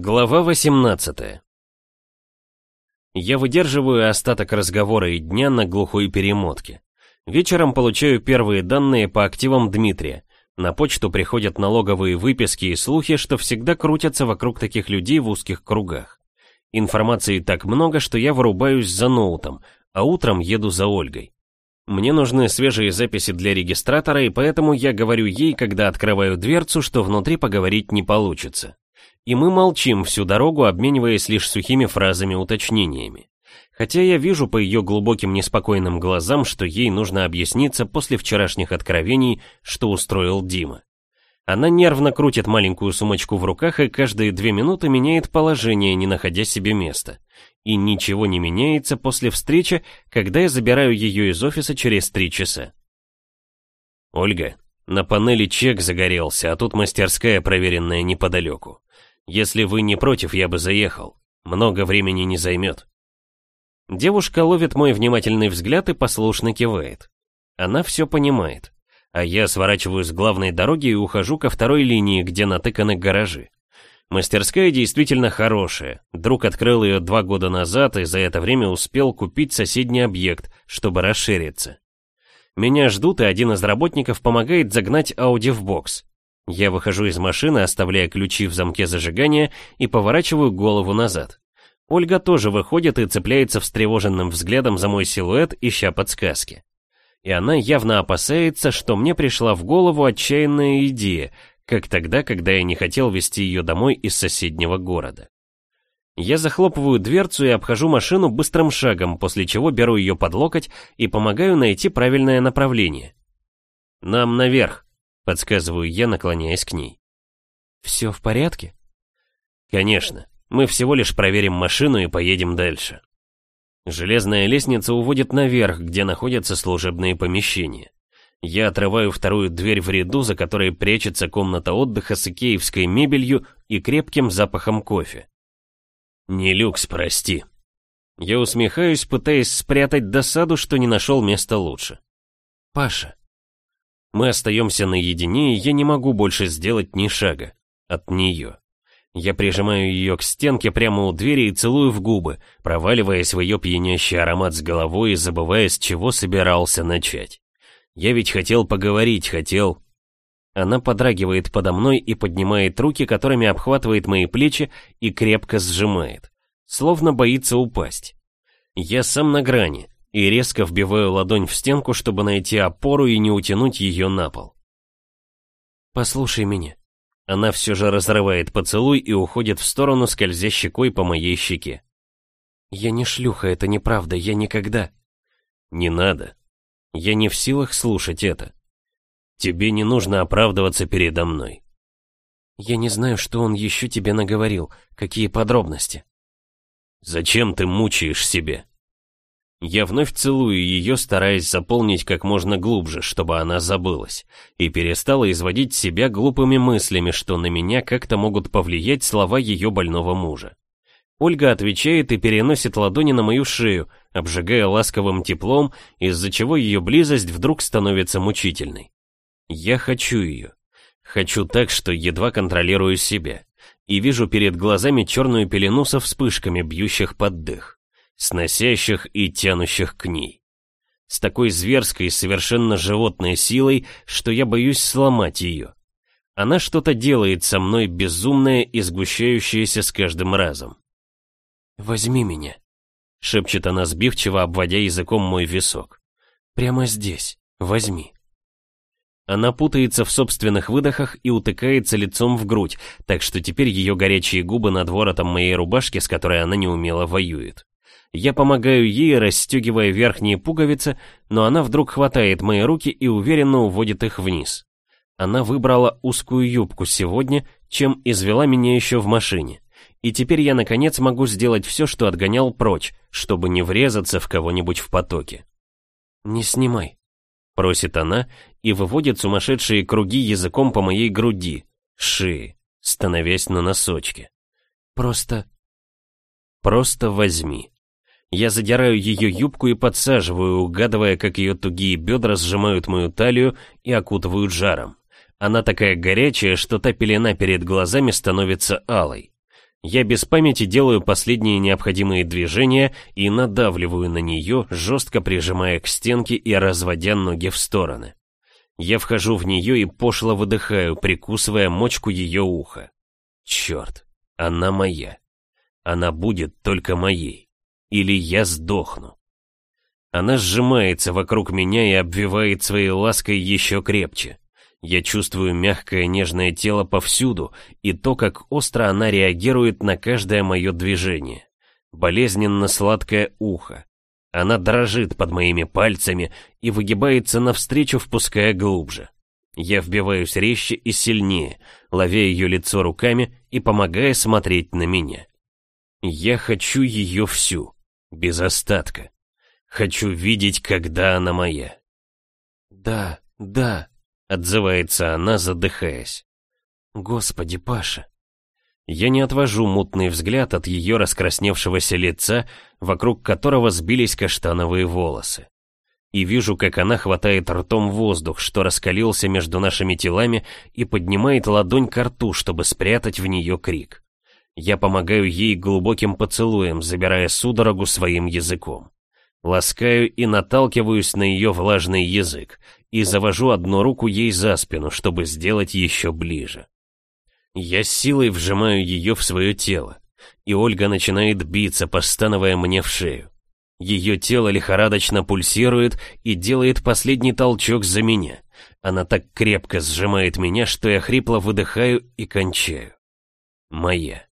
Глава 18 Я выдерживаю остаток разговора и дня на глухой перемотке. Вечером получаю первые данные по активам Дмитрия. На почту приходят налоговые выписки и слухи, что всегда крутятся вокруг таких людей в узких кругах. Информации так много, что я вырубаюсь за ноутом, а утром еду за Ольгой. Мне нужны свежие записи для регистратора, и поэтому я говорю ей, когда открываю дверцу, что внутри поговорить не получится. И мы молчим всю дорогу, обмениваясь лишь сухими фразами-уточнениями. Хотя я вижу по ее глубоким неспокойным глазам, что ей нужно объясниться после вчерашних откровений, что устроил Дима. Она нервно крутит маленькую сумочку в руках и каждые две минуты меняет положение, не находя себе места. И ничего не меняется после встречи, когда я забираю ее из офиса через три часа. Ольга, на панели чек загорелся, а тут мастерская, проверенная неподалеку. Если вы не против, я бы заехал. Много времени не займет. Девушка ловит мой внимательный взгляд и послушно кивает. Она все понимает а я сворачиваю с главной дороги и ухожу ко второй линии, где натыканы гаражи. Мастерская действительно хорошая. Друг открыл ее два года назад и за это время успел купить соседний объект, чтобы расшириться. Меня ждут, и один из работников помогает загнать Ауди в бокс. Я выхожу из машины, оставляя ключи в замке зажигания и поворачиваю голову назад. Ольга тоже выходит и цепляется встревоженным взглядом за мой силуэт, ища подсказки и она явно опасается, что мне пришла в голову отчаянная идея, как тогда, когда я не хотел везти ее домой из соседнего города. Я захлопываю дверцу и обхожу машину быстрым шагом, после чего беру ее под локоть и помогаю найти правильное направление. «Нам наверх», — подсказываю я, наклоняясь к ней. «Все в порядке?» «Конечно. Мы всего лишь проверим машину и поедем дальше». Железная лестница уводит наверх, где находятся служебные помещения. Я отрываю вторую дверь в ряду, за которой прячется комната отдыха с икеевской мебелью и крепким запахом кофе. «Не люкс, прости». Я усмехаюсь, пытаясь спрятать досаду, что не нашел места лучше. «Паша». Мы остаемся наедине, и я не могу больше сделать ни шага от нее. Я прижимаю ее к стенке прямо у двери и целую в губы, проваливаясь в ее пьянящий аромат с головой и забывая, с чего собирался начать. Я ведь хотел поговорить, хотел... Она подрагивает подо мной и поднимает руки, которыми обхватывает мои плечи и крепко сжимает, словно боится упасть. Я сам на грани и резко вбиваю ладонь в стенку, чтобы найти опору и не утянуть ее на пол. «Послушай меня», она все же разрывает поцелуй и уходит в сторону, скользя щекой по моей щеке. «Я не шлюха, это неправда, я никогда...» «Не надо. Я не в силах слушать это. Тебе не нужно оправдываться передо мной». «Я не знаю, что он еще тебе наговорил, какие подробности». «Зачем ты мучаешь себя?» Я вновь целую ее, стараясь заполнить как можно глубже, чтобы она забылась, и перестала изводить себя глупыми мыслями, что на меня как-то могут повлиять слова ее больного мужа. Ольга отвечает и переносит ладони на мою шею, обжигая ласковым теплом, из-за чего ее близость вдруг становится мучительной. Я хочу ее. Хочу так, что едва контролирую себя. И вижу перед глазами черную пелену со вспышками, бьющих под дых сносящих и тянущих к ней. С такой зверской, совершенно животной силой, что я боюсь сломать ее. Она что-то делает со мной безумное и сгущающееся с каждым разом. «Возьми меня», — шепчет она сбивчиво, обводя языком мой висок. «Прямо здесь. Возьми». Она путается в собственных выдохах и утыкается лицом в грудь, так что теперь ее горячие губы над воротом моей рубашки, с которой она неумело воюет. Я помогаю ей, расстегивая верхние пуговицы, но она вдруг хватает мои руки и уверенно уводит их вниз. Она выбрала узкую юбку сегодня, чем извела меня еще в машине. И теперь я наконец могу сделать все, что отгонял прочь, чтобы не врезаться в кого-нибудь в потоке. «Не снимай», — просит она и выводит сумасшедшие круги языком по моей груди, шее, становясь на носочки. «Просто...» «Просто возьми». Я задираю ее юбку и подсаживаю, угадывая, как ее тугие бедра сжимают мою талию и окутывают жаром. Она такая горячая, что та пелена перед глазами становится алой. Я без памяти делаю последние необходимые движения и надавливаю на нее, жестко прижимая к стенке и разводя ноги в стороны. Я вхожу в нее и пошло выдыхаю, прикусывая мочку ее уха. Черт, она моя. Она будет только моей. Или я сдохну. Она сжимается вокруг меня и обвивает своей лаской еще крепче. Я чувствую мягкое нежное тело повсюду и то, как остро она реагирует на каждое мое движение. Болезненно сладкое ухо. Она дрожит под моими пальцами и выгибается навстречу, впуская глубже. Я вбиваюсь резче и сильнее, ловя ее лицо руками и помогая смотреть на меня. Я хочу ее всю, без остатка. Хочу видеть, когда она моя. Да, да, Отзывается она, задыхаясь. Господи, Паша. Я не отвожу мутный взгляд от ее раскрасневшегося лица, вокруг которого сбились каштановые волосы. И вижу, как она хватает ртом воздух, что раскалился между нашими телами, и поднимает ладонь к рту, чтобы спрятать в нее крик. Я помогаю ей глубоким поцелуем, забирая судорогу своим языком. Ласкаю и наталкиваюсь на ее влажный язык, и завожу одну руку ей за спину, чтобы сделать еще ближе. Я силой вжимаю ее в свое тело, и Ольга начинает биться, постановая мне в шею. Ее тело лихорадочно пульсирует и делает последний толчок за меня. Она так крепко сжимает меня, что я хрипло выдыхаю и кончаю. Моя.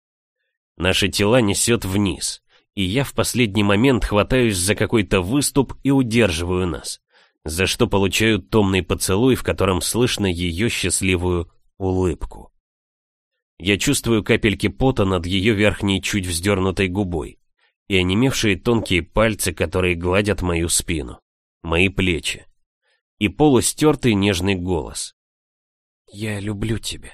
Наши тела несет вниз, и я в последний момент хватаюсь за какой-то выступ и удерживаю нас за что получаю томный поцелуй, в котором слышно ее счастливую улыбку. Я чувствую капельки пота над ее верхней чуть вздернутой губой и онемевшие тонкие пальцы, которые гладят мою спину, мои плечи, и полустертый нежный голос. «Я люблю тебя».